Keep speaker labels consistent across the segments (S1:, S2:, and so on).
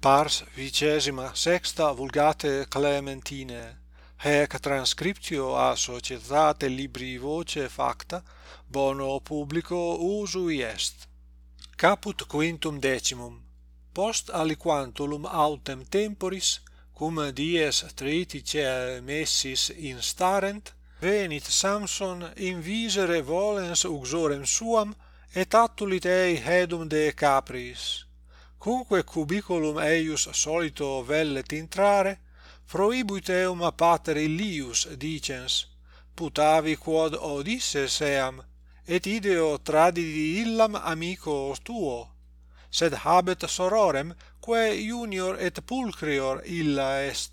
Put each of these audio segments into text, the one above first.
S1: pars vicesima sexta vulgate Clementine. Hec transcriptio a societate libri voce facta bono publico usui est. Caput quintum decimum. Post aliquantulum autem temporis cum dies tritice messis instarent venit Samson in visere volens uxorem suam et attulit ei hedum de capris cumque cubiculum eius solito vellet intrare proibuit eum pater Ilius, dicens putavi quod odisses eam et ideo tradidi illam amico tuo sed habet sororem quae junior et pulchrior illa est.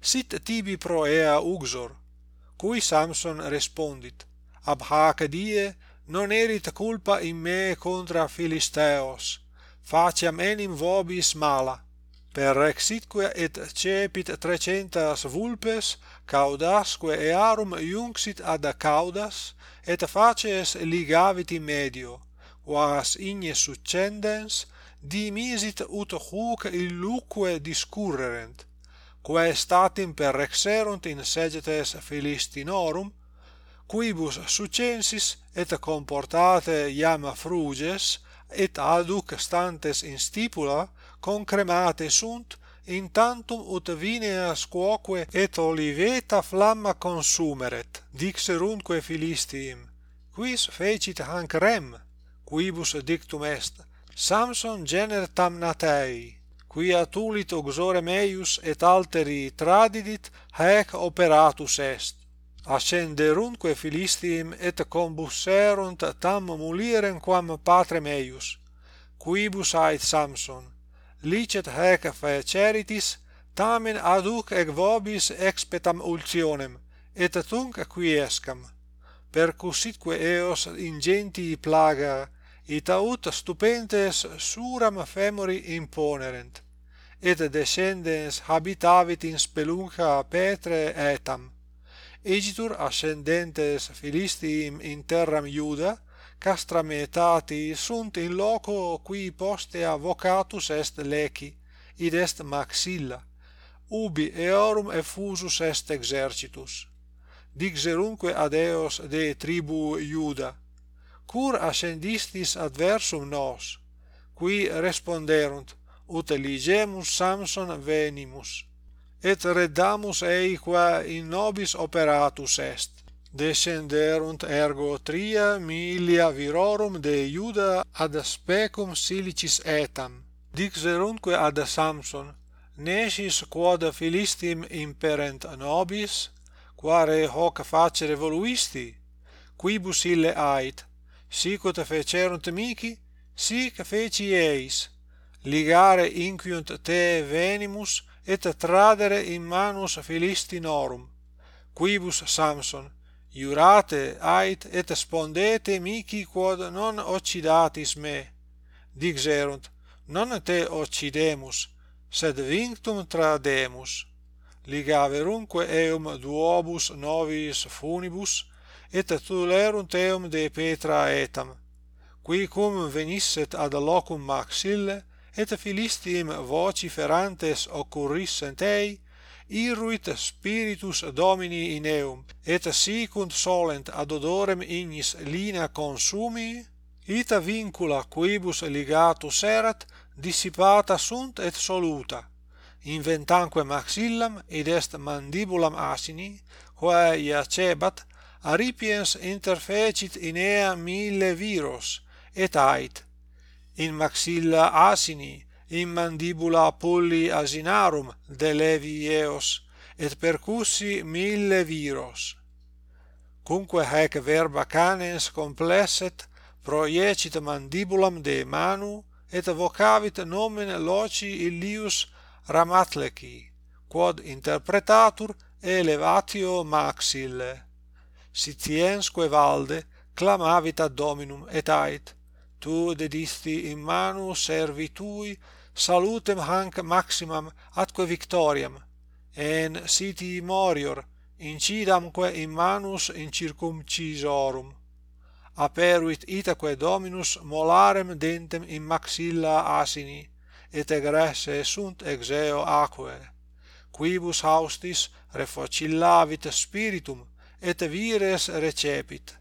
S1: Sit tibi pro ea uxor cui Samson respondit ab hac die non erit culpa in me contra Philisteos faciam enim vobis mala. Per rexitque et cepit trecentas vulpes caudasque earum iunxit ad caudas et facies ligavit in medio quas igne succendens dimisit ut huc illuque discurrerent quae statim per rexerunt in segetes filistinorum quibus succensis et comportate iam fruges et aduc stantes in stipula concremate sunt in tantum ut vineas quoque et oliveta flamma consumeret dixerunque philistiim quis fecit hanc rem quibus dictum est samson gener tamnatei quia tulit uxore meius et alteri tradidit haec operatus est ascenderunque Philistim et combusserunt tam mulieren quam patrem eius quibus ait Samson. Licet haec feceritis tamen aduc ec vobis expetam ultionem et tunc quiescam percussitque eos ingenti plaga ita ut stupentes suram femori imponerent et descendens habitavit in spelunca petre etam egitur ascendentes Philistim in terram Iuda, castram etati sunt in loco qui postea vocatus est leci, id est maxilla, ubi eorum effusus est exercitus. Dixerunque ad eos de tribu Iuda, cur ascendistis adversum nos, qui responderunt, ut eligemus Samson venimus et redamus eiqua in nobis operatus est descenderunt ergo tria milia virorum de Iuda ad specum silicis etam. Dixerunque ad Samson nescis quod Philistim imperent nobis quare hoc facere voluisti quibus ille ait sicut fecerunt mihi sic feci eis ligare inquiunt te venimus et tradere in manus Philistinorum quibus Samson iurate ait et spondete mihi quod non occidatis me. Dixerunt non te occidemus sed vinctum trademus. Ligaverunque eum duobus novis funibus et tulerunt eum de Petra etam qui cum venisset ad locum maxille et Philistim vociferantes occurrissent ei, irruit spiritus Domini in eum, et sicunt solent ad odorem ignis lina consumi, ita vincula quibus ligatus erat, dissipata sunt et soluta, inventanque maxillam id est mandibulam asini, quae iacebat, aripiens interfecit in ea mille viros, et ait, in maxilla asini in mandibula polli asinarum delevi eos et percussi mille viros. Cumque haec verba canens complesset proiecit mandibulam de manu et vocavit nomen loci illius ramatlechi quod interpretatur elevatio maxille. Sitiensque valde clamavit ad dominum et ait tu dedisti in manu servi tui salutem hanc maximam atque victoriam en siti morior incidamque in manus in circumcisorum. Aperuit itaque dominus molarem dentem in maxilla asini et egresse sunt exeo aquae. Quibus haustis refocillavit spiritum et vires recepit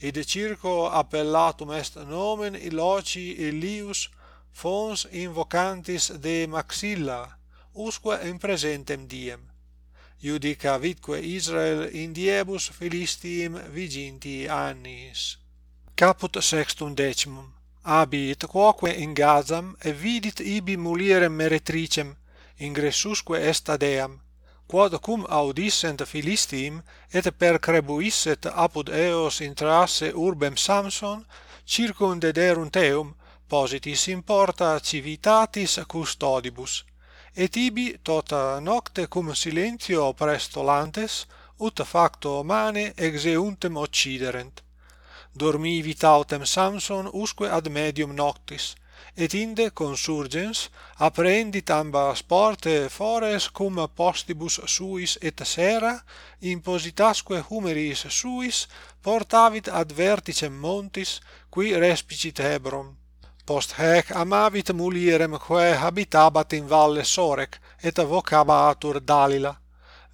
S1: id circo appellatum est nomen illoci Elius fons invocantis de maxilla usque in presentem diem. Judicavitque Israel in diebus Philistim viginti annis. Caput sextum decimum. Abit quoque in Gazam et vidit ibi mulierem meretricem ingressusque est ad eam quod cum audissent Philistim et percrebuisset apud eos intrasse urbem Samson, circumdederunt eum, positis in porta civitatis custodibus, et ibi tota nocte cum silentio prestolantes, ut facto mane exeuntem occiderent. Dormivi tautem Samson usque ad medium noctis, et inde consurgens apprehendit ambas porte fores cum postibus suis et sera impositasque humeris suis portavit ad verticem montis qui respicit Hebron. Post haec amavit mulierem quae habitabat in valle Sorec et vocabatur Dalila.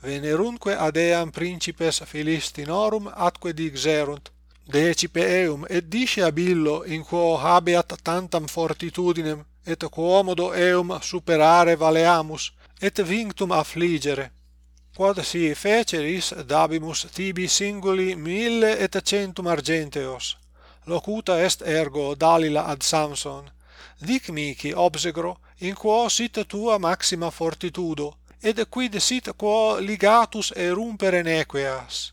S1: Venerunque ad eam principes Philistinorum atque dixerunt decipe eum et disce abillo in quo habeat tantam fortitudinem et quomodo eum superare valeamus et vinctum affligere. Quod si feceris dabimus tibi singuli mille et centum argenteos. Locuta est ergo dalila ad Samson. Dic mihi obsegro in quo sit tua maxima fortitudo et quid sit quo ligatus erumpere nequeas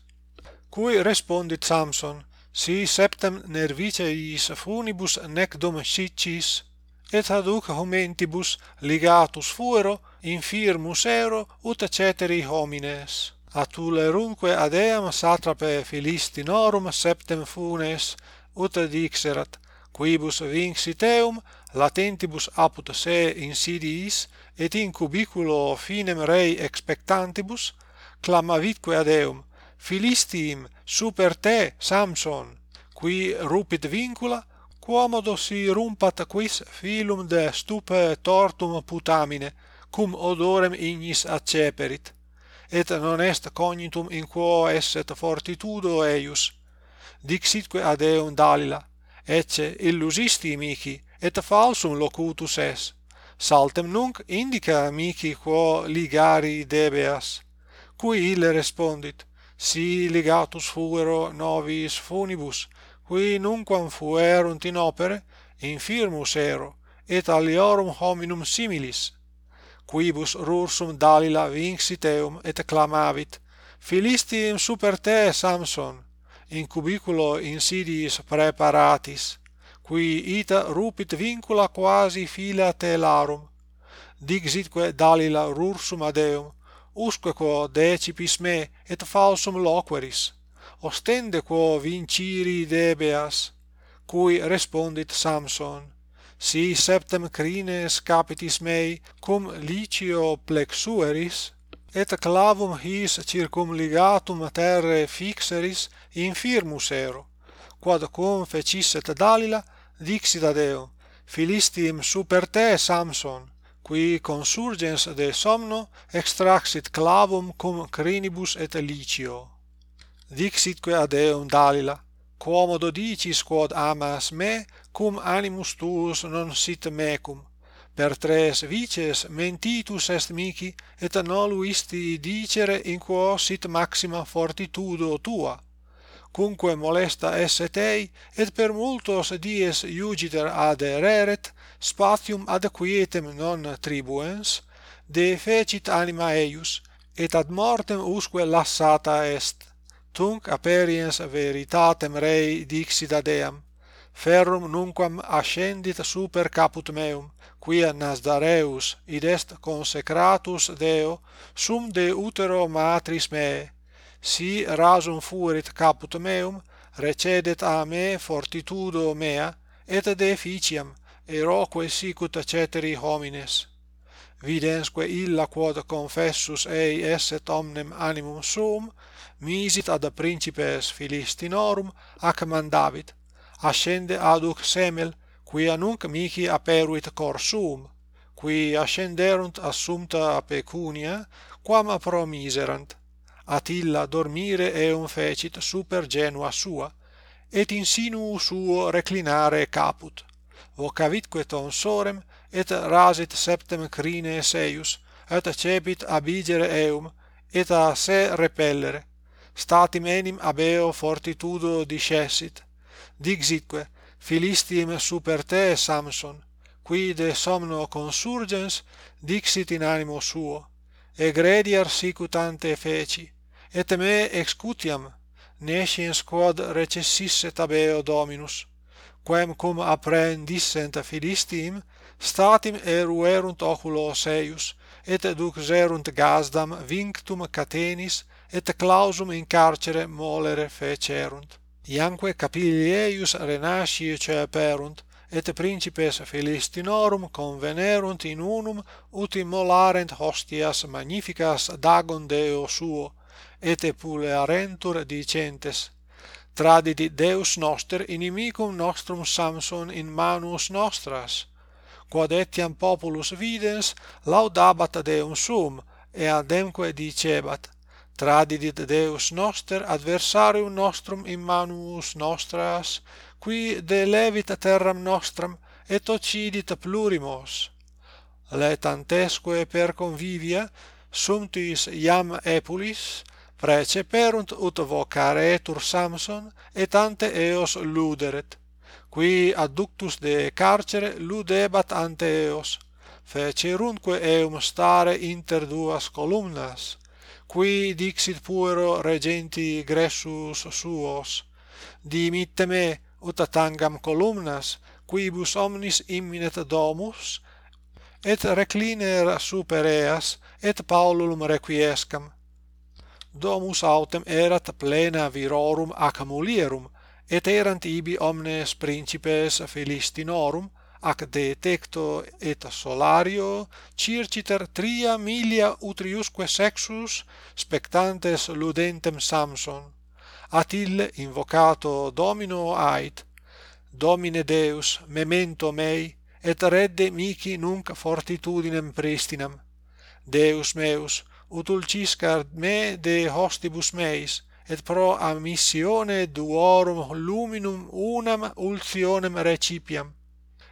S1: cui respondit Samson si septem nerviceis funibus nec domesticis, et haduc homentibus ligatus fuero, infirmus ero, ut ceteri homines. atulerunque ad eam satrape philistinorum septem funes, ut dixerat, quibus vinxit eum, latentibus apud se insidiis, et in cubiculo finem rei expectantibus, clamavitque ad eum, Philistim super te Samson qui rupit vincula quomodo si rumpat quis filum de stupe tortum putamine cum odorem ignis acceperit. Et non est cognitum in quo esset fortitudo eius. Dixitque ad eum Dalila ecce illusisti mihi et falsum locutus es. Saltem nunc indica mihi quo ligari debeas. Cui ille respondit? si ligatus fuero novis funibus, qui nunquam fuerunt in opere, infirmus ero, et aliorum hominum similis, quibus rursum Dalila vinxit eum et clamavit, philistim super te, Samson, in cubiculo insidiis preparatis, qui ita rupit vincula quasi fila telarum, dixitque Dalila rursum ad eum, usque quo decipis me et falsum loqueris. Ostende quo vinciri debeas cui respondit samson si septem crines capitis mei cum licio plexueris et clavum his circumligatum terre fixeris infirmus ero quod cum fecisset dalila dixit ad eo Philistim super te Samson qui consurgens de somno extraxit clavum cum crinibus et licio. Dixitque ad eum Dalila, quomodo dicis quod amas me, cum animus tuus non sit mecum, per tres vices mentitus est mihi, et noluisti dicere in quo sit maxima fortitudo tua, cumque molesta esse tei, et per multos dies iugiter adereret, spatium ad quietem non tribuens, de fecit anima eius, et ad mortem usque lassata est. Tunc aperiens veritatem rei dixit ad eam, ferrum nunquam ascendit super caput meum, quia Nazdareus id est consecratus Deo sum de utero matris meae si rasum fuerit caput meum recedet a me fortitudo mea et deficiam eroque sicut ceteri homines. Vidensque illa quod confessus ei esset omnem animum suum misit ad principes philistinorum ac mandavit ascende aduc semel quia nunc mihi aperuit cor suum qui ascenderunt assumta pecunia quam promiserant. Attila dormire eum fecit super genua sua, et insinuo suo reclinare caput. Vocavitque tonsorem, et rasit septem crine eius, et cepit abigere eum, et a se repellere. Statim enim abeo fortitudo discessit. Dixitque, Philistiem super te, Samson, qui de somno consurgens, dixit in animo suo, egrediar sicut ante feci, et me excutiam nesciens quod recessisse tabeo dominus quem cum apprendissent philistiim statim eruerunt oculos eius et duxerunt gasdam vinctum catenis et clausum in carcere molere fecerunt. Iamque capilli eius renascie ceperunt et principes Philistinorum convenerunt in unum ut immolarent hostias magnificas Dagon Deo suo et epulearentur dicentes tradidit Deus noster inimicum nostrum Samson in manus nostras quod etiam populus videns laudabat Deum sum et ademque dicebat tradidit Deus noster adversarium nostrum in manus nostras qui delevit terram nostram et occidit plurimos. Letantesque per convivia sumptis iam epulis Preceperunt ut vocaretur Samson et ante eos luderet. Qui adductus de carcere ludebat ante eos. Fecerunque eum stare inter duas columnas qui dixit puero regenti Gressus suos. Dimitte me ut tangam columnas quibus omnis imminet domus et recliner super eas et Paulum requiescam domus autem erat plena virorum ac mulierum, et erant ibi omnes principes philistinorum ac de tecto et solario circiter tria milia utriusque sexus spectantes ludentem Samson. at Attil invocato Domino ait, Domine Deus, memento mei, et redde mihi nunc fortitudinem pristinam. Deus meus, utulciscar me de hostibus meis, et pro amissione duorum luminum unam ultionem recipiam,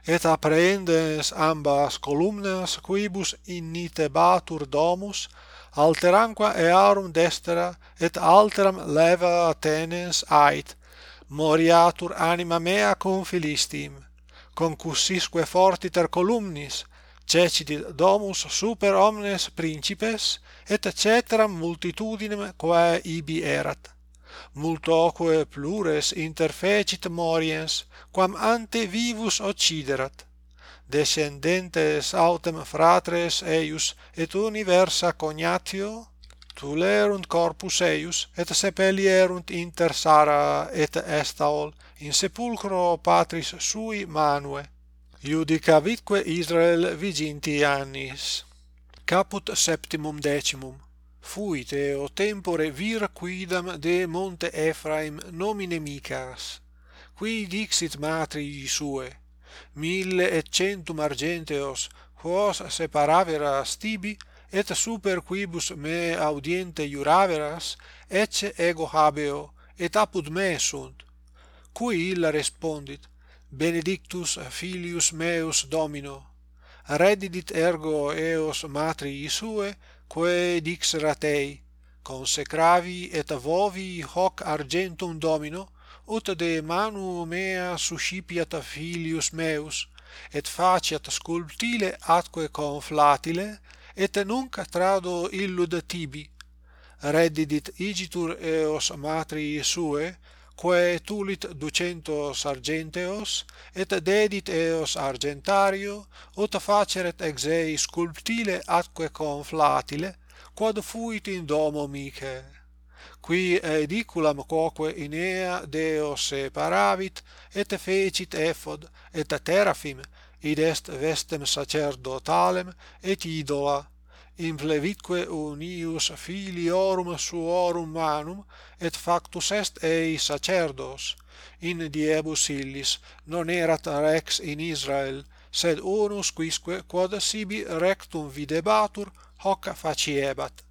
S1: et apprehendens ambas columnas quibus innitebatur domus, alteramque earum destra et alteram leva tenens ait, moriatur anima mea cum philistim concussisque fortiter columnis, cecidit domus super omnes principes et cetera multitudinem quae ibi erat. Multoque plures interfecit moriens quam ante vivus occiderat. Descendentes autem fratres eius et universa cognatio tulerunt corpus eius et sepelierunt inter Sara et Estaol in sepulcro patris sui Manue. Iudicavitque Israel viginti annis. Caput septimum decimum. Fuit eo tempore vir quidam de monte Ephraim nomine Micas. Qui dixit matrii sue. Mille et centum argenteos, quos separaveras tibi, et super quibus me audiente iuraveras, ecce ego habeo, et apud me sunt. Cui illa respondit, benedictus filius meus domino reddidit ergo eos matrii sue quae dixerat ei consecravi et vovi hoc argentum domino ut de manu mea suscipiat filius meus et faciat sculptile atque conflatile et nunc trado illud tibi reddidit igitur eos matrii sue quae tulit ducentos argenteos, et dedit eos argentario, ut faceret exei sculptile atque conflatile, quod fuit in domo mice. Qui ediculam quoque inea Deo separavit, et fecit ephod, et teraphim, id est vestem sacerdotalem et idola, implevitque unius filiorum suorum manum et factus est ei sacerdos. In diebus illis non erat rex in Israel sed unus quisque quod sibi rectum videbatur hoc faciebat.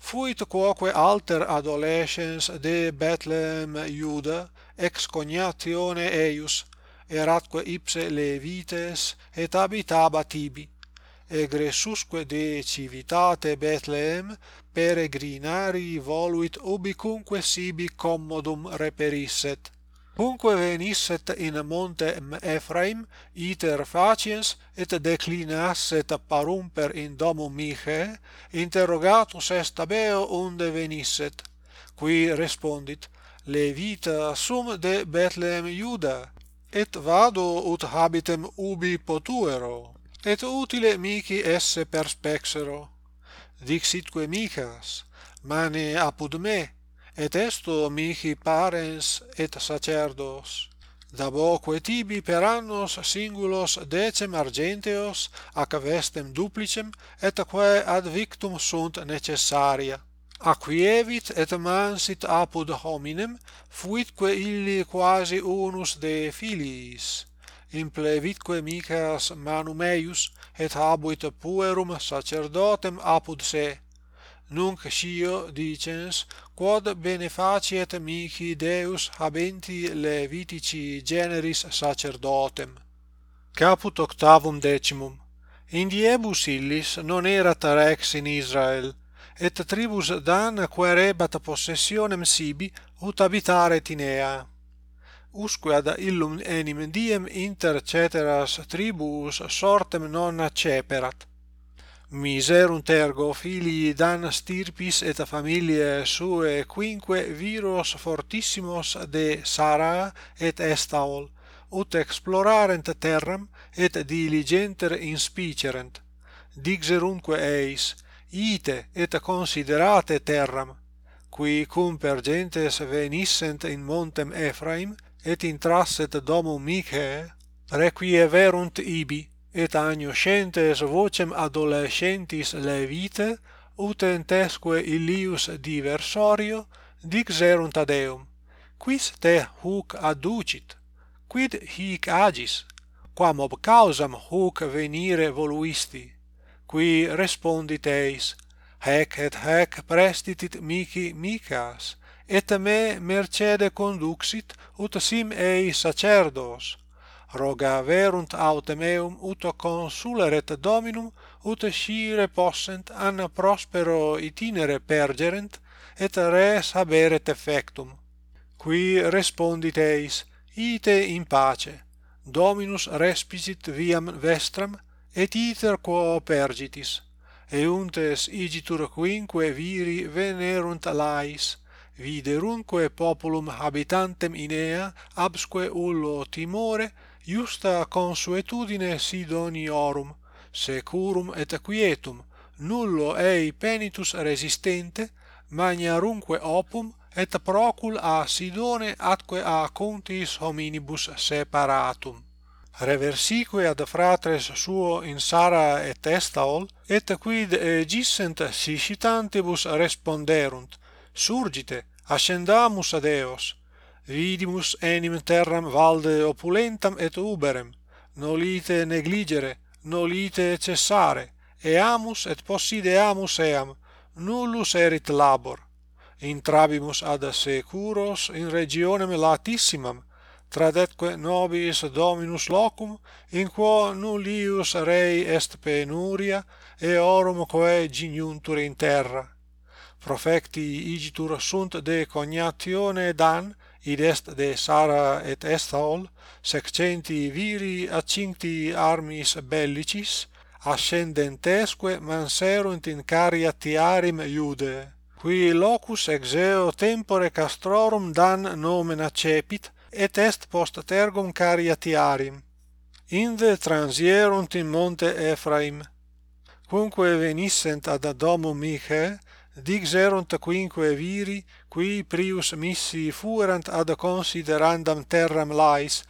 S1: Fuit quoque alter adolescens de Bethlehem Iuda ex cognatione eius eratque ipse levites et habitabat tibi egressusque de civitate Bethlehem peregrinari voluit ubicunque sibi commodum reperisset. Punque venisset in montem Ephraim, iter faciens, et declinasset parumper in domum Miche, interrogatus est Tabeo unde venisset. Qui respondit, Levita sum de Bethlehem Iuda, et vado ut habitem ubi potuero et utile mihi esse perspexero dixitque micas mane apud me et esto mihi parens et sacerdos. Daboque tibi per annos singulos decem argenteos ac vestem duplicem et quae ad victum sunt necessaria. Acquievit et mansit apud hominem fuitque illi quasi unus de filiis implevitque Miceas manum eius et habuit puerum sacerdotem apud se. Nunc scio dicens quod benefaciet mihi Deus habenti levitici generis sacerdotem. Caput octavum decimum. Indiebus illis non erat rex in Israel et tribus Dan quaerebat possessionem sibi ut habitare Tinea usque ad illum enim diem inter ceteras tribus sortem non acceperat. Miserunt ergo filii dan stirpis et familiae suae quinque viros fortissimos de Sara et Estaol, ut explorarent terram et diligenter inspicerent. Dixerunque eis, ite et considerate terram, qui cum per gentes venissent in montem Ephraim, et intrasset domum Michae, requieverunt ibi, et agnoscentes vocem adolescentis levite, utentesque illius diversorio, dixerunt ad eum, quis te huc aducit, quid hic agis, quam ob causam huc venire voluisti, qui respondit eis, hec et hec prestitit mici micas, et me mercede conduxit ut sim ei sacerdos. Rogaverunt autem eum ut consuleret dominum ut scire possent an prospero itinere pergerent et res haberet effectum. Qui respondit eis ite in pace. Dominus respicit viam vestram et iter quo pergitis. Euntes igitur quinque viri venerunt lais viderunque populum habitantem inea absque ullo timore iusta consuetudine sidoniorum securum et quietum nullo ei penitus resistente magnarunque opum et procul a Sidone atque a contis hominibus separatum. Reversique ad fratres suo in Sara et Estaol et quid gissent sicitantibus responderunt surgite ascendamus ad eos. Vidimus enim terram valde opulentam et uberem. Nolite negligere nolite cessare. Eamus et possideamus eam. Nullus erit labor. Intrabimus ad securos in regionem latissimam. Tradetque nobis dominus locum in quo nullius rei est penuria et orum quae giniuntur in terra profecti igitur sunt de cognatione Dan, id est de Sara et Estaol, sexcenti viri accincti armis bellicis, ascendentesque manserunt in cariatiarim Iude, qui locus exeo tempore castrorum Dan nomen accepit, et est post tergum cariatiarim. Inde transierunt in monte Ephraim, cumque venissent ad domum Miche, dixerunt quinque viri, qui prius missi fuerant ad considerandam terram lais,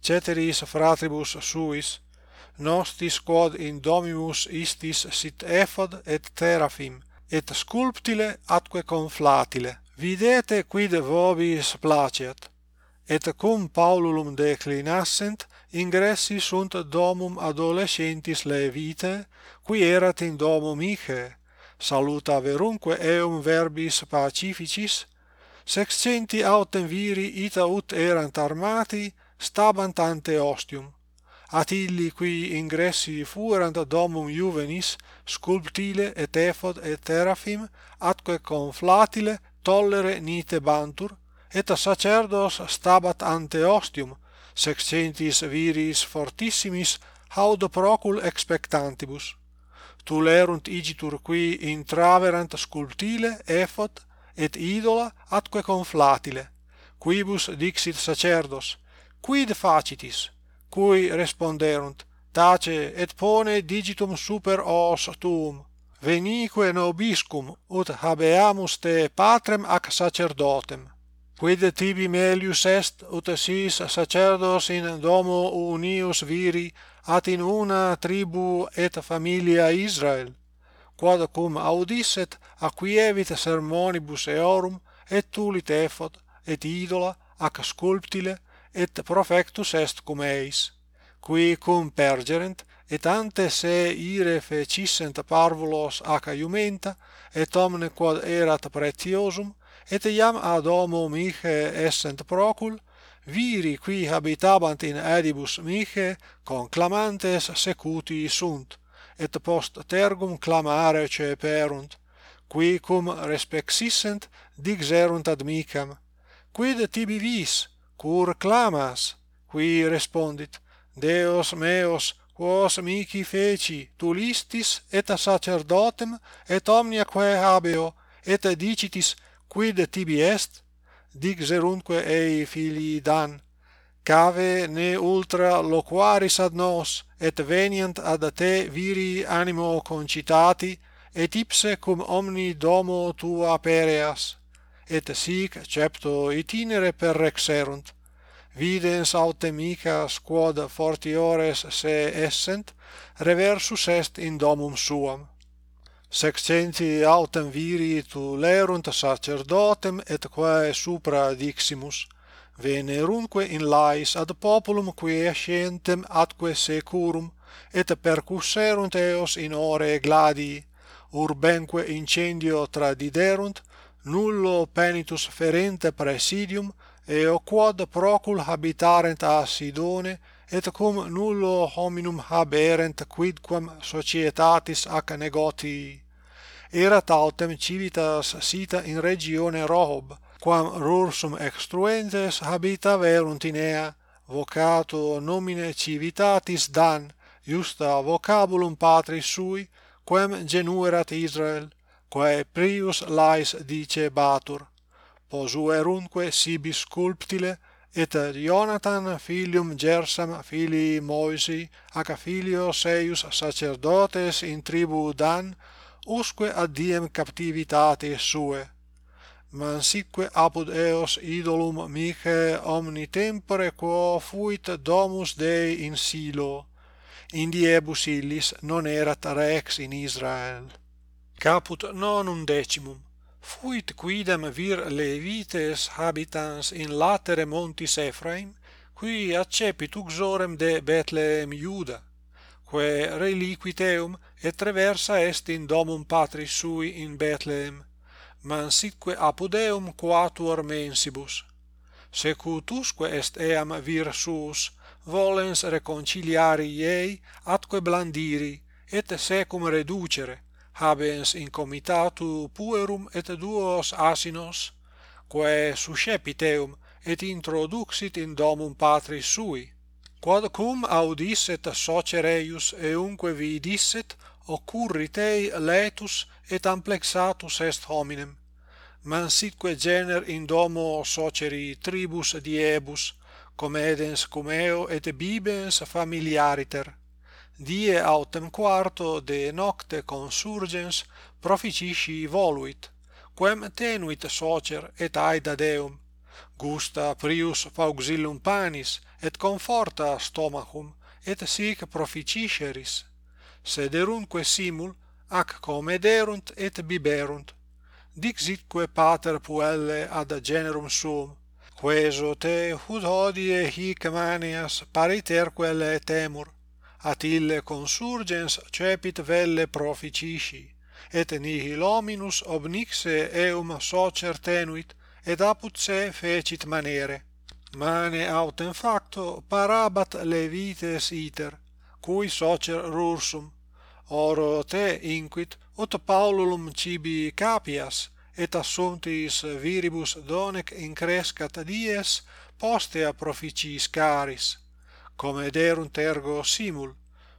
S1: ceteris fratribus suis, nostis quod in domimus istis sit ephod et teraphim, et sculptile atque conflatile. Videte quid vobis placeat. Et cum Paululum declinassent, ingressi sunt domum adolescentis Levite, qui erat in domo Miche, saluta verunque eum verbis pacificis, sexcenti autem viri ita ut erant armati, stabant ante ostium. At illi qui ingressi fuerant domum juvenis, sculptile et ephod et teraphim, atque conflatile tollere nite bantur, et sacerdos stabat ante ostium, sexcentis viris fortissimis, haud procul expectantibus tulerunt igitur qui intraverant sculptile ephot et idola atque conflatile quibus dixit sacerdos quid facitis cui responderunt tace et pone digitum super os tuum venique nobiscum ut habeamus te patrem ac sacerdotem quid tibi melius est ut sis sacerdos in domo unius viri at in una tribu et familia Israel, quod cum audisset acquievit sermonibus eorum et tulit ephod et idola ac sculptile et profectus est cum eis qui cum pergerent et ante se ire fecissent parvulos ac iumenta et omne quod erat pretiosum et iam ad homo mihe essent procul viri qui habitabant in edibus mihi conclamantes secuti sunt et post tergum clamare ceperunt qui cum respexissent dixerunt ad micam. Quid tibi vis? Cur clamas? Qui respondit deos meos quos mihi feci tu listis et sacerdotem et omnia quae habeo et dicitis quid tibi est? digzerunque ei filii Dan, cave ne ultra loquaris ad nos, et veniant ad te viri animo concitati, et ipse cum omni domo tua pereas, et sic cepto itinere perrexerunt. Videns autem micas quod fortiores se essent, reversus est in domum suam sexcenti autem viri tu lerunt sacerdotem et quae supra diximus venerunque in lais ad populum quae scentem atque securum et percusserunt eos in ore gladii urbenque incendio tradiderunt nullo penitus ferente presidium eo quod procul habitarent a Sidone et cum nullo hominum haberent quidquam societatis ac negotii erat autem civitas sita in regione Rohob quam rursum extruentes habita verunt in ea vocato nomine civitatis Dan justa vocabulum patris sui quem genuerat Israel quae prius lais dice batur posuerunque sibi sculptile, et Jonathan filium Gersam filii Moisi, ac filio Seius sacerdotes in tribu Dan, usque ad diem captivitate sue. Mansicque apud eos idolum Miche omni tempore quo fuit domus Dei in Silo. In diebus illis non erat rex in Israel. Caput nonum decimum fuit quidem vir levites habitans in latere montis Ephraim, qui accepit uxorem de Bethlehem Iuda, quae reliquiteum et traversa est in domum patris sui in Bethlehem, mansitque apodeum quatuor mensibus. Secutusque est eam vir suus, volens reconciliari iei atque blandiri, et secum reducere, habens in comitatu puerum et duos asinos, quae suscepit eum et introduxit in domum patris sui, quod cum audisset socereius eunque vidisset occurrit ei letus et amplexatus est hominem, mansitque gener in domo soceri tribus diebus, comedens cum eo et bibens familiariter, die autem quarto de nocte consurgens proficisci voluit, quem tenuit socer et aida Deum, gusta prius pauxillum panis, et conforta stomachum, et sic proficisceris, sederunque simul, ac comederunt et biberunt, dixitque pater puelle ad generum suum, queso te hud hodie hic manias pariterque le temur, at ille consurgens cepit velle proficisci et nihil hominus obnixe eum socer tenuit et apud se fecit manere. Mane autem facto parabat levites iter cui socer rursum. Oro te inquit ut paululum cibi capias et assumptis viribus donec increscat dies postea proficis caris come derunt ergo simul,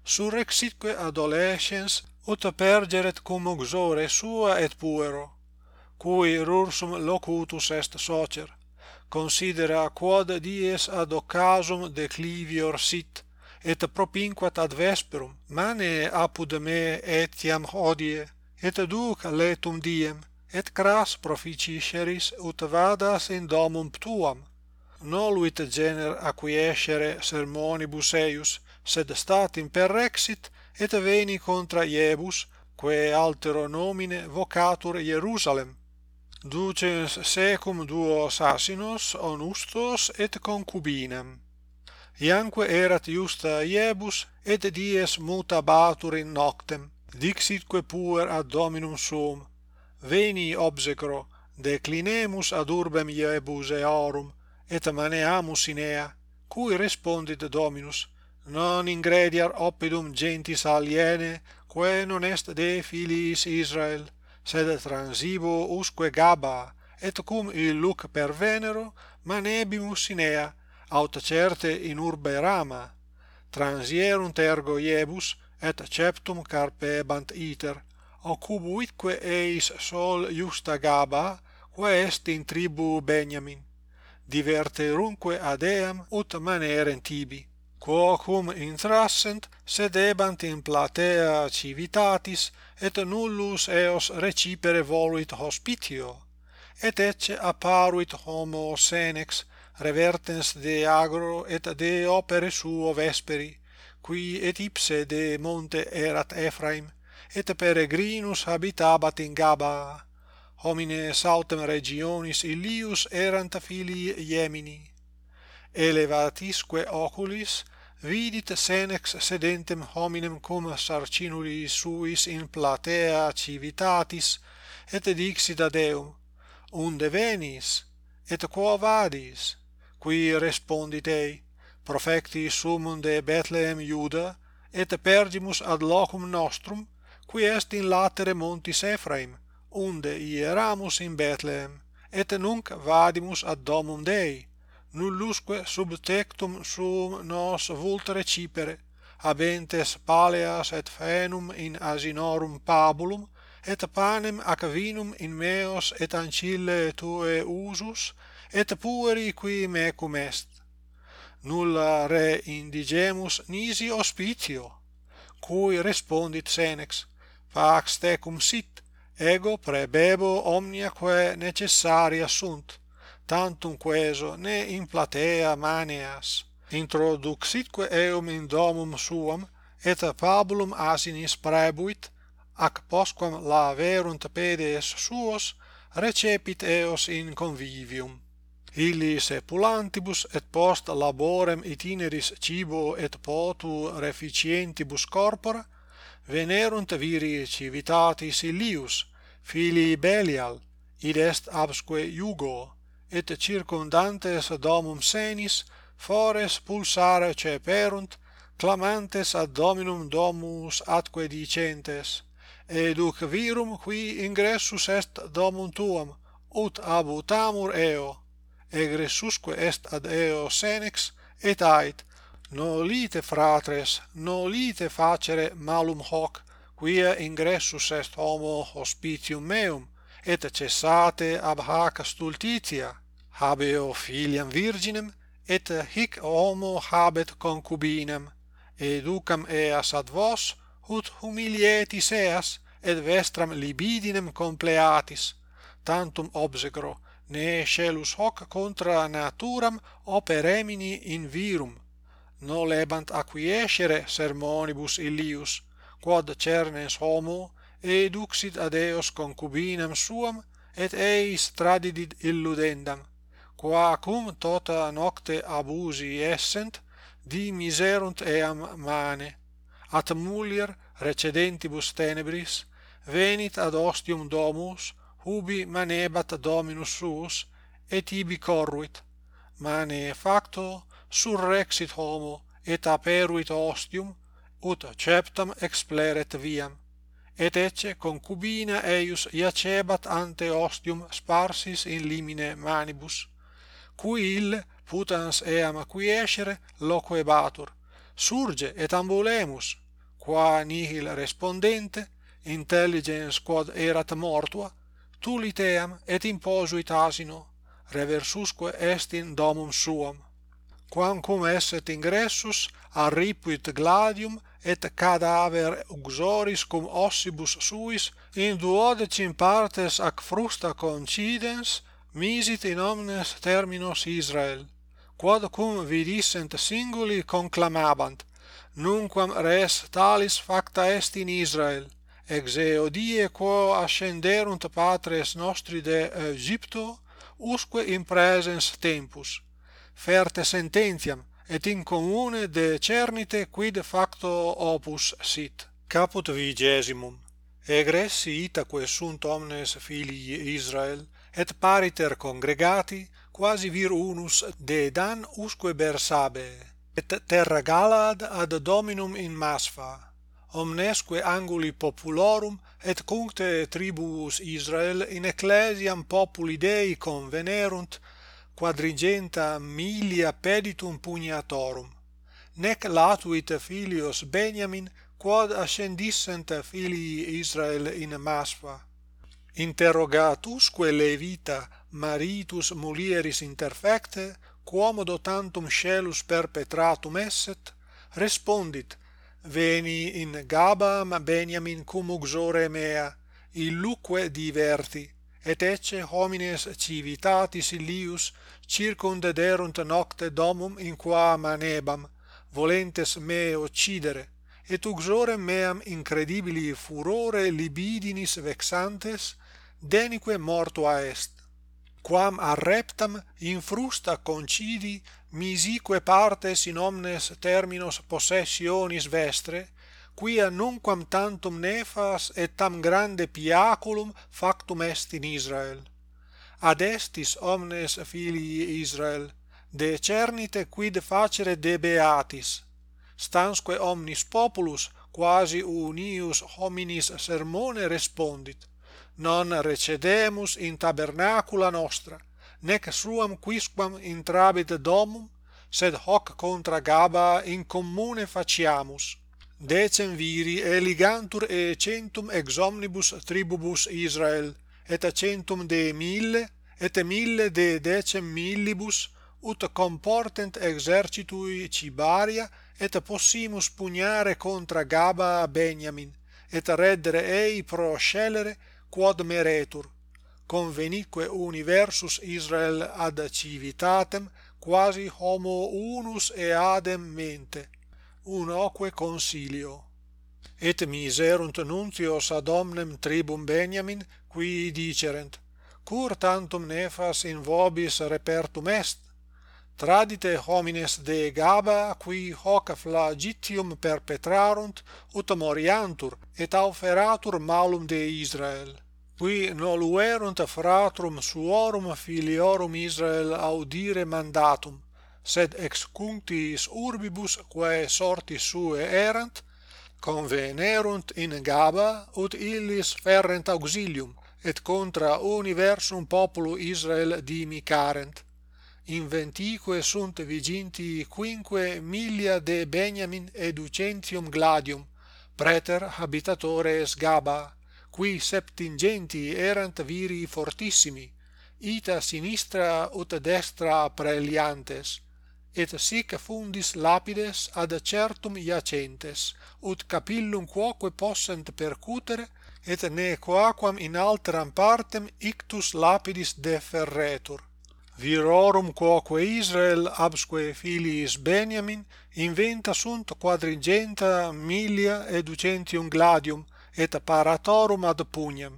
S1: surrexitque adolescens ut pergeret cum uxore sua et puero, cui rursum locutus est socer, considera quod dies ad occasum declivior sit, et propinquat ad vesperum, mane apud me etiam hodie, et duc letum diem, et cras proficisceris ut vadas in domum tuam, noluit gener acquiescere sermonibus eius, sed statim per rexit et veni contra iebus, quae altero nomine vocatur Hierusalem. Ducens secum duos asinos, onustos et concubinam. Ianque erat iusta iebus, et dies mutabatur in noctem, dixitque puer ad dominum suum, veni obsecro, declinemus ad urbem Iebuseorum, et maneamus in ea cui respondit dominus non ingrediar oppidum gentis aliene quae non est de filiis Israel sed transibo usque Gaba et cum illuc per Venero manebimus in ea aut certe in urbe Rama transierunt ergo iebus et ceptum carpebant iter occubuitque eis sol justa Gaba quae est in tribu Benjamin diverterunque ad eam ut maneren tibi quocum intrassent sedebant in platea civitatis et nullus eos recipere voluit hospitio et ecce apparuit homo senex revertens de agro et de opere suo vesperi qui et ipse de monte erat Ephraim et peregrinus habitabat in Gaba homines autem regionis illius erant filii Iemini elevatisque oculis vidit senex sedentem hominem cum sarcinuli suis in platea civitatis et dixit ad eum unde venis et quo vadis qui respondit ei profecti sumum de Bethlehem Iuda et pergimus ad locum nostrum qui est in latere montis Ephraim unde ieramus in Bethlehem et nunc vadimus ad domum Dei nullusque sub tectum suum nos vult cipere habentes paleas et fenum in asinorum pabulum et panem ac vinum in meos et ancille tue usus et pueri qui mecum est. Nulla re indigemus nisi hospitio cui respondit senex fax tecum sit ego prebebo omniaque necessaria sunt tantum queso ne in platea maneas introduxitque eum in domum suam et pabulum asinis prebuit ac posquam laverunt pedes suos recepit eos in convivium. Illi sepulantibus et post laborem itineris cibo et potu reficientibus corpora venerunt viri civitatis illius filii Belial, id est absque iugo, et circundantes domum senis, fores pulsare ceperunt, clamantes ad dominum domus atque dicentes, Educ virum qui ingressus est domum tuam, ut abutamur eo, egressusque est ad eo senex, et ait, nolite fratres, nolite facere malum hoc, quia ingressus est homo hospitium meum et cessate ab hac stultitia habeo filiam virginem et hic homo habet concubinem educam eas ad vos ut humilietis eas et vestram libidinem compleatis tantum obsecro ne scelus hoc contra naturam operemini in virum nolebant acquiescere sermonibus illius quod cernens homo et duxit ad eos concubinam suam et eis tradidit illudendam qua cum tota nocte abusi essent di miserunt eam mane. At mulier recedentibus tenebris venit ad ostium domus ubi manebat dominus suus et ibi corruit. Mane facto surrexit homo et aperuit ostium ut ceptam expleret viam et ecce concubina eius iacebat ante ostium sparsis in limine manibus cui ille putans eam acquiescere loquebatur surge et ambulemus qua nihil respondente intelligens quod erat mortua tulit eam et imposuit asino reversusque est in domum suam. Quamcum esset ingressus arripuit gladium et cadaver uxoris cum ossibus suis in duodecim partes ac frusta concidens misit in omnes terminos Israel quod cum vidissent singuli conclamabant nunquam res talis facta est in Israel ex eo die quo ascenderunt patres nostri de Egypto usque in presens tempus. Ferte sententiam et in commune de cernite quid facto opus sit. Caput vigesimum. Egressi itaque sunt omnes filii Israel, et pariter congregati, quasi vir unus de Dan usque Bersabe, et terra Galad ad dominum in Masfa, omnesque anguli populorum et cuncte tribus Israel in ecclesiam populi Dei convenerunt quadrigenta milia peditum pugnatorum nec latuit filios Beniamin quod ascendissent filii Israel in Masfa interrogatusque Levita maritus mulieris interfecte quomodo tantum scelus perpetratum esset respondit veni in Gabam Beniamin cum uxore mea illuque diverti et ecce homines civitatis illius circundederunt nocte domum in qua manebam, volentes me occidere, et uxorem meam incredibili furore libidinis vexantes, denique mortua est. Quam arreptam in frusta concidi misique partes in omnes terminos possessionis vestre, quia nunquam tantum nefas et tam grande piaculum factum est in Israel. Ad estis omnes filii Israel, de cernite quid facere debeatis, stansque omnis populus quasi unius hominis sermone respondit, non recedemus in tabernacula nostra, nec suam quisquam intrabit domum, sed hoc contra Gaba in commune faciamus decem viri eligantur e centum ex omnibus tribubus Israel, et accentum centum de mille, et mille de decem millibus, ut comportent exercitui Cibaria, et possimus pugnare contra Gaba Beniamin, et reddere ei pro scelere quod meretur. Convenique universus Israel ad civitatem, quasi homo unus eadem mente unoque consilio. Et miserunt nuntios ad omnem tribum Beniamin qui dicerent cur tantum nefas in vobis repertum est? Tradite homines de Gaba qui hoc flagitium perpetrarunt ut moriantur et auferatur malum de Israel. Qui noluerunt fratrum suorum filiorum Israel audire mandatum sed ex cunctis urbibus quae sortis suae erant convenerunt in Gaba ut illis ferrent auxilium et contra universum populo Israel dimicarent inventique sunt viginti quinque milia de Beniamin educentium gladium praeter habitatores Gaba qui septingenti erant viri fortissimi ita sinistra ut destra praeliantes et sic fundis lapides ad certum iacentes ut capillum quoque possent percutere et ne quaquam in alteram partem ictus lapidis deferretur. Virorum quoque Israel absque filiis Beniamin inventa sunt quadrigenta milia et ducentium gladium et paratorum ad pugnam.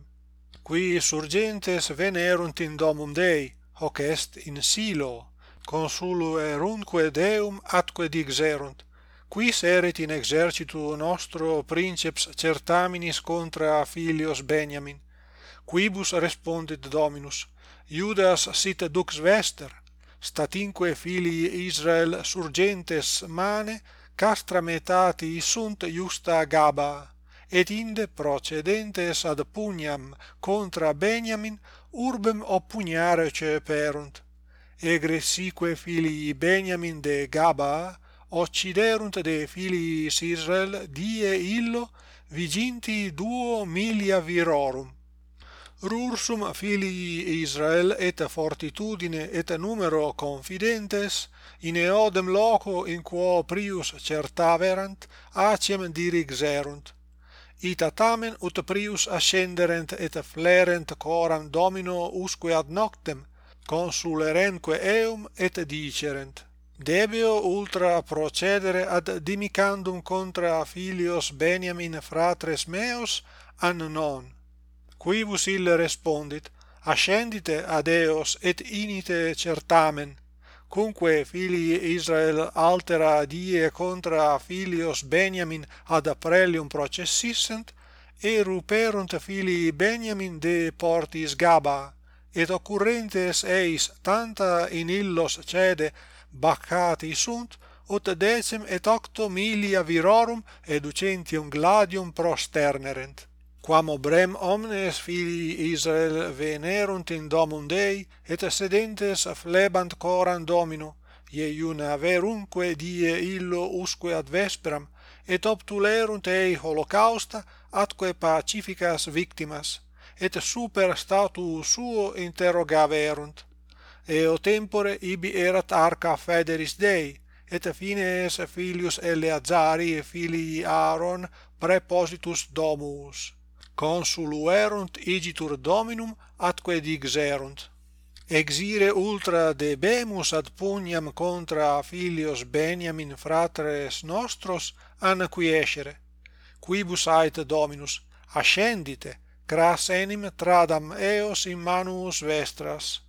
S1: Qui surgentes venerunt in domum Dei hoc est in silo consulu erunque Deum atque dixerunt, quis erit in exercitu nostro princeps certaminis contra filios Beniamin, quibus respondit Dominus, iudas sit dux vester, statinque filii Israel surgentes mane, castra metati sunt iusta gaba, et inde procedentes ad pugnam contra Beniamin urbem oppugnare ceperunt, egressique filii Beniamin de Gaba occiderunt de filiis Israel die illo viginti duo milia virorum. Rursum filii Israel et fortitudine et numero confidentes in eodem loco in quo prius certaverant aciem dirixerunt. Ita tamen ut prius ascenderent et flerent coram domino usque ad noctem consulerenque eum et dicerent debeo ultra procedere ad dimicandum contra filios Beniamin fratres meos an non. Quibus ille respondit ascendite ad eos et inite certamen cumque filii Israel altera die contra filios Beniamin ad aprelium processissent eruperunt filii Beniamin de portis Gaba et occurrentes eis tanta in illos cede baccati sunt ut decem et octo milia virorum educentium gladium prosternerent quam obrem omnes filii Israel venerunt in domum Dei et sedentes flebant coram Domino iuna verunque die illo usque ad vesperam et obtulerunt ei holocausta atque pacificas victimas et super statu suo interrogaverunt. Eo tempore ibi erat arca federis Dei et fines filius Eleazari et filii Aaron prepositus domus. Consuluerunt igitur dominum atque digserunt exire ultra debemus ad puniam contra filios Beniamin fratres nostros anquiescere quibus ait dominus ascendite cras enim tradam eos in manus vestras.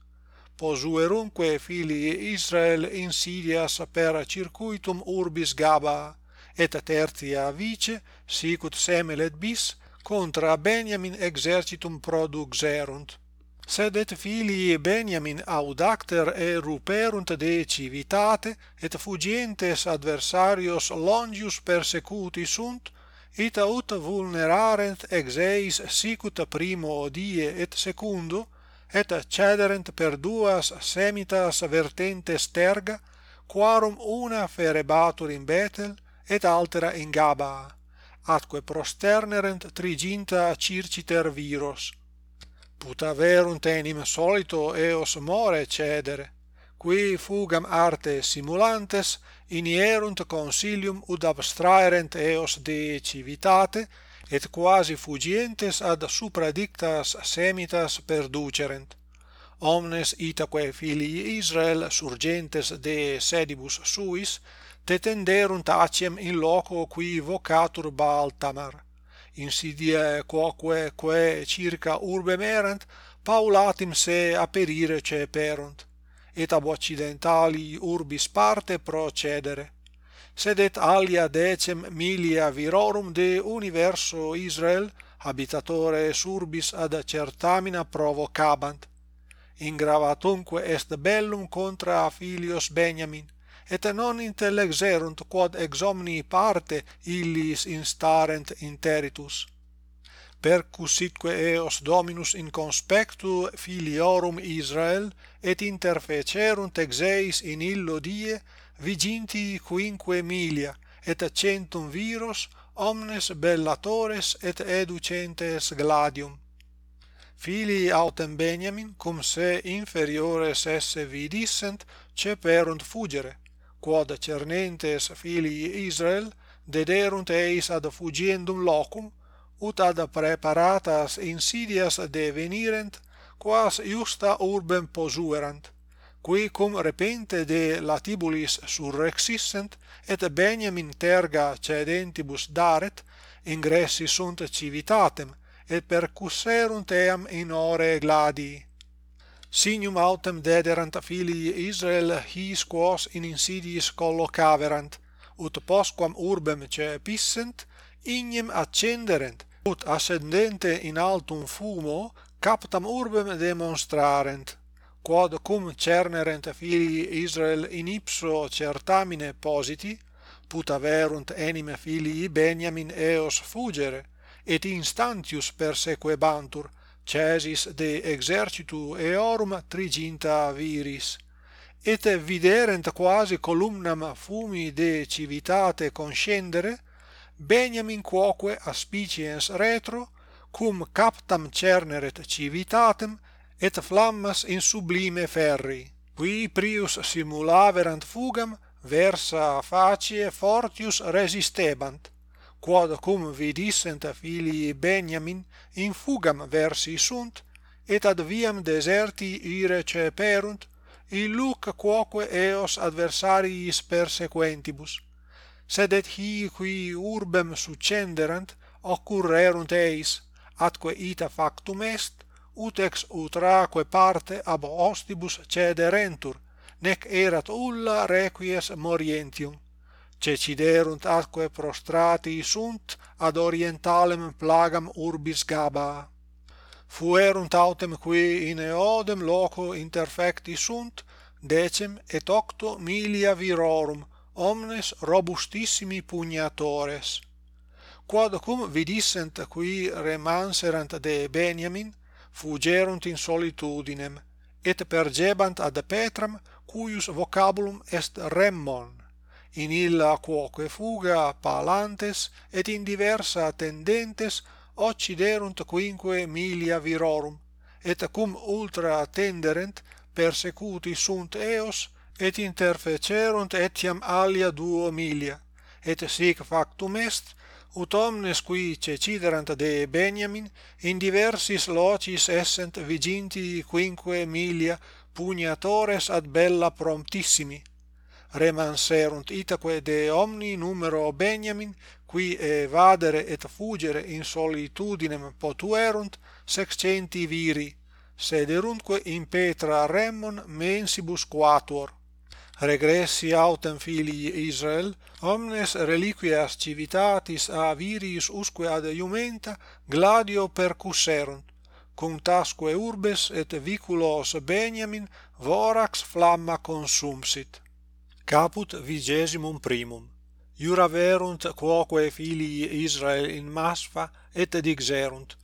S1: Posuerunque filii Israel insidias per circuitum urbis Gaba et tertia vice sicut semel et bis contra Benjamin exercitum produxerunt sed et filii Benjamin audacter eruperunt de civitate et fugientes adversarios longius persecuti sunt et aut vulnerarent ex eis sicut primo odie et secundo et cederent per duas semitas vertentes terga quarum una ferebatur in Betel et altera in Gaba atque prosternerent triginta circiter viros. Putaverunt enim solito eos more cedere qui fugam arte simulantes inierunt consilium ud abstraerent eos de civitate et quasi fugientes ad supradictas semitas perducerent. Omnes itaque filii Israel surgentes de sedibus suis tetenderunt aciem in loco qui vocatur Baltamar. Insidia quoque quae circa urbem erant paulatim se aperire ceperunt et ab occidentali urbis parte procedere. Sed et alia decem milia virorum de universo Israel habitatores urbis ad certamina provocabant. Ingravatunque est bellum contra filios Benjamin et non intellexerunt quod ex omni parte illis instarent interitus percusitque eos dominus in conspectu filiorum Israel et interfecerunt exeis in illo die viginti quinque milia et centum viros omnes bellatores et educentes gladium. Filii autem Beniamin cum se inferiores esse vidissent ceperunt fugere quod cernentes filii Israel dederunt eis ad fugiendum locum ut ad preparatas insidias de venirent quas iusta urbem posuerant qui cum repente de latibulis surrexissent et beniam in terga cedentibus daret ingressi sunt civitatem et percusserunt eam in ore gladii signum autem dederant filii Israel his quos in insidiis collocaverant ut postquam urbem cepissent ignem accenderent ut ascendente in altum fumo captam urbem demonstrarent quod cum cernerent filii Israel in ipso certamine positi putaverunt anime filii Beniamin eos fugere et instantius persequebantur cesis de exercitu eorum triginta viris. Et viderent quasi columnam fumi de civitate conscendere Beniamin quoque aspiciens retro, cum captam cerneret civitatem, et flammas in sublime ferri, qui prius simulaverant fugam, versa facie fortius resistebant, quod cum vidissent filii Beniamin in fugam versi sunt, et ad viam deserti ire ceperunt, illuc quoque eos adversariis persequentibus sed et hi qui urbem succenderant occurrerunt eis atque ita factum est ut ex utraque parte ab hostibus cederentur nec erat ulla requies morientium ceciderunt atque prostrati sunt ad orientalem plagam urbis Gaba. Fuerunt autem qui in eodem loco interfecti sunt decem et octo milia virorum omnes robustissimi pugnatores. Quodcum vidissent qui remanserant de Beniamin fugerunt in solitudinem et pergebant ad Petram cuius vocabulum est remmon in illa quoque fuga palantes et in diversa tendentes occiderunt quinque milia virorum et cum ultra tenderent persecuti sunt eos et interfecerunt etiam alia duo milia. Et sic factum est ut omnes qui ceciderant de Beniamin in diversis locis essent viginti quinque milia pugnatores ad bella promptissimi. Remanserunt itaque de omni numero Beniamin qui evadere et fugere in solitudinem potuerunt sexcenti viri sederunque in Petra remon mensibus quatuor regressi autem filii Israel, omnes reliquias civitatis a viris usque ad iumenta gladio percusserunt, cum tasque urbes et viculos Beniamin vorax flamma consumsit. Caput vigesimum primum. Iura verunt quoque filii Israel in Masfa et dixerunt,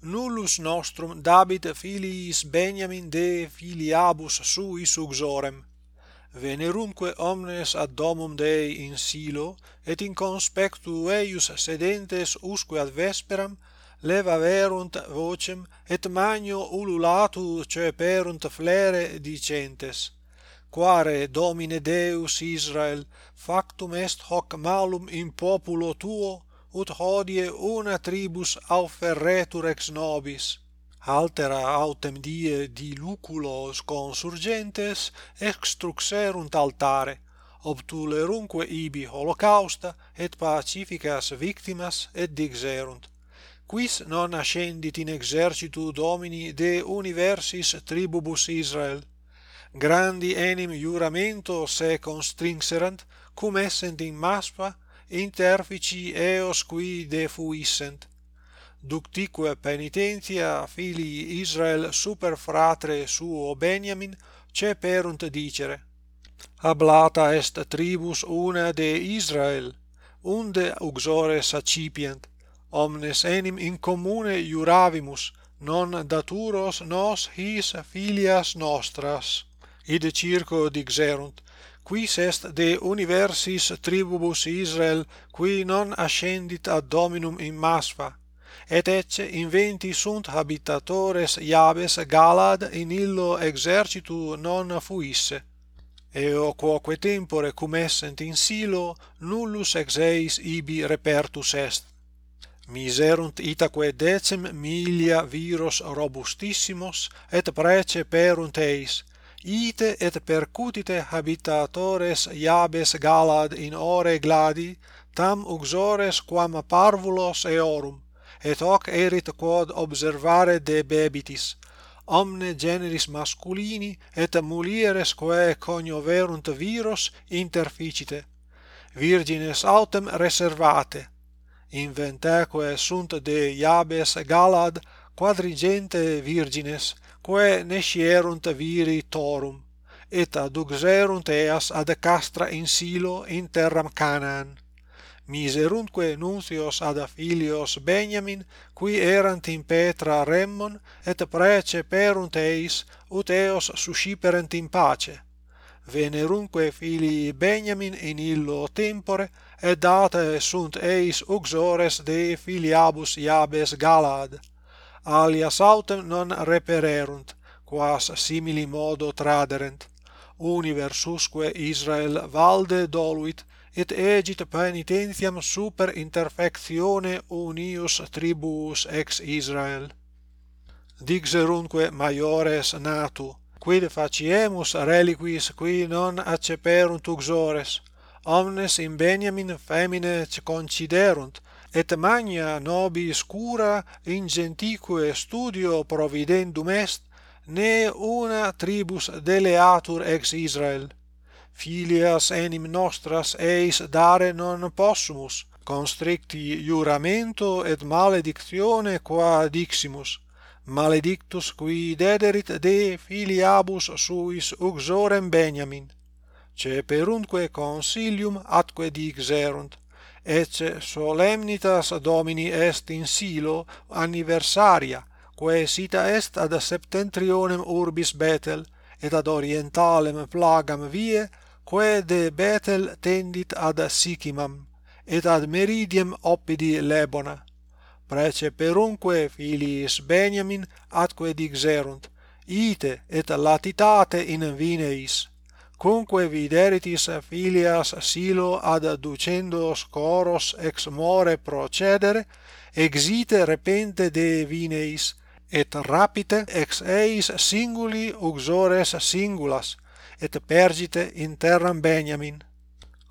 S1: nullus nostrum dabit filiis Beniamin de filiabus suis uxorem venerumque omnes ad domum Dei in silo et in conspectu eius sedentes usque ad vesperam levaverunt vocem et magno ululatu ceperunt flere dicentes. Quare domine Deus Israel factum est hoc malum in populo tuo ut hodie una tribus auferretur ex nobis altera autem die di luculos consurgentes extruxerunt altare obtulerunque ibi holocausta et pacificas victimas et dixerunt. Quis non ascendit in exercitu domini de universis tribubus Israel? Grandi enim juramento se constringserant cum essent in maspa interfici eos qui defuissent ductique penitentia filii Israel super fratre suo Beniamin ceperunt dicere. Ablata est tribus una de Israel unde uxores accipient omnes enim in commune iuravimus non daturos nos his filias nostras. Id circo dixerunt quis est de universis tribubus Israel qui non ascendit ad dominum in Masfa et ecce inventi sunt habitatores Iabes Galad in illo exercitu non fuisse. Eo quoque tempore cum essent in silo nullus ex eis ibi repertus est. Miserunt itaque decem milia viros robustissimos et prece perunt eis. Ite et percutite habitatores Iabes Galad in ore gladi tam uxores quam parvulos eorum et hoc erit quod observare debebitis omne generis masculini et mulieres quae conioverunt viros interficite. Virgines autem reservate. Inventaque sunt de iabes galad quadrigente virgines quae nescierunt viri torum et aduxerunt eas ad castra in silo in terram canaan miserunque nuncios ad filios Benjamin, qui erant in Petra remmon, et prece perunt eis, ut eos susciperent in pace. venerunque filii Benjamin in illo tempore, et date sunt eis uxores de filiabus Iabes Galad. Alias autem non repererunt, quas simili modo traderent universusque Israel valde doluit et egit penitentiam super interfectione unius tribus ex Israel. Dixerunque maiores natu, quid faciemus reliquis qui non acceperunt uxores, omnes in Beniamin femine conciderunt, et magna nobis cura in gentique studio providendum est, ne una tribus deleatur ex Israel filias enim nostras eis dare non possumus constricti juramento et maledictione qua diximus. Maledictus qui dederit de filiabus suis uxorem Benjamin ceperunque consilium atque dixerunt ecce solemnitas domini est in silo anniversaria quae sita est ad septentrionem urbis Betel et ad orientalem plagam vie de Betel tendit ad Sicimam, et ad Meridiem oppidi Lebona. prece perunque filiis Beniamin atque dixerunt, ite et latitate in vineis, cumque videritis filias silo ad ducendos coros ex more procedere, exite repente de vineis, et rapite ex eis singuli uxores singulas, et pergite in terram Beniamin.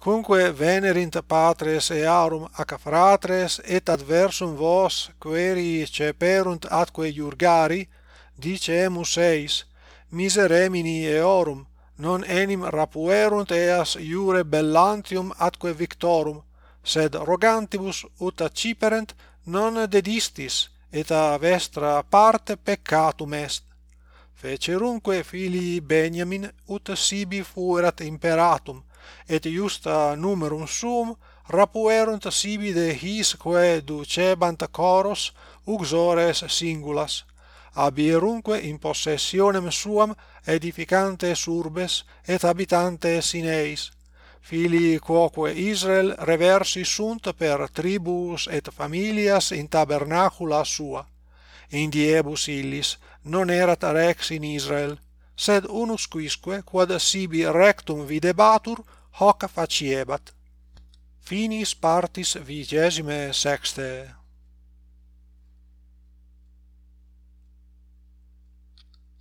S1: Cunque venerint patres earum ac fratres et adversum vos queri ceperunt atque iurgari, dicemus eis, miseremini eorum, non enim rapuerunt eas iure bellantium atque victorum, sed rogantibus ut acciperent non dedistis, et a vestra parte peccatum est. Fecerunque filii Beniamin ut sibi fuerat imperatum et iusta numerum suum rapuerunt sibi de his quae ducebant coros uxores singulas. Abierunque in possessionem suam edificantes urbes et habitantes in eis filii quoque Israel reversi sunt per tribus et familias in tabernacula sua. In diebus illis non erat rex in Israel, sed unus quisque quod sibi rectum videbatur hoc faciebat. Finis partis vigesime sexte.